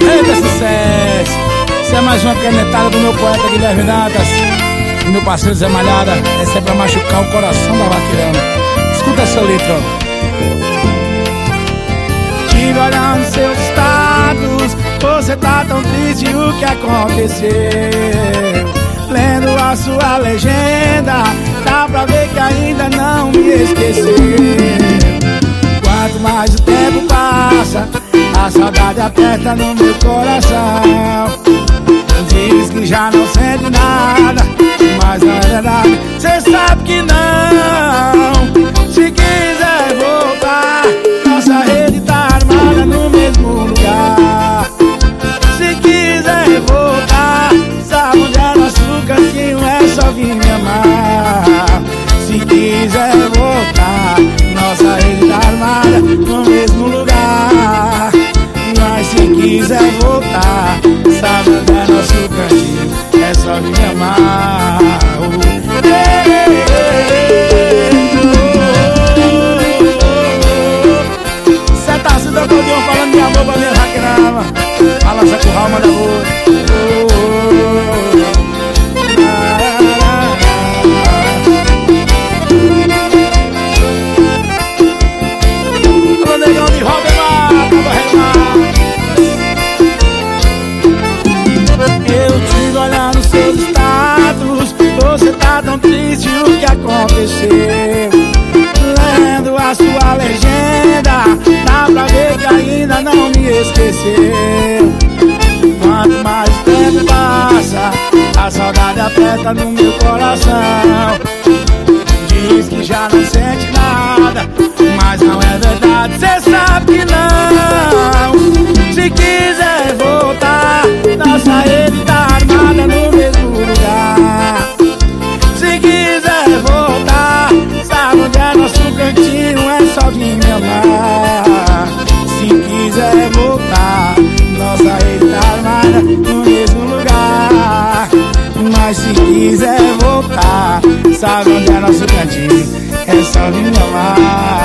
Eita sucesso! Isso é mais uma canetada do meu poeta Guilherme Dantas e meu parceiro Zé Malhada. Essa é pra machucar o coração da vaqueirana. Escuta essa letra. Tive olhando seus status, você tá tão triste o que aconteceu. Lendo a sua legenda, dá pra ver que ainda não me esqueceu. Saudade aperta no meu coração. Diz que já não sente nada quiser voltar. Sabe onde é nosso cantinho É só me amar oh, ei, ei, tá se dando falando amor pra minha vaqueirama Balança com alma da boa o que aconteceu? Lendo a sua legenda Dá pra ver que ainda não me esqueceu Quanto mais tempo passa A saudade aperta no meu coração Diz que já não sente nada no mesmo lugar. Mas se quiser voltar Sabe onde é nosso cantinho? É só vir amar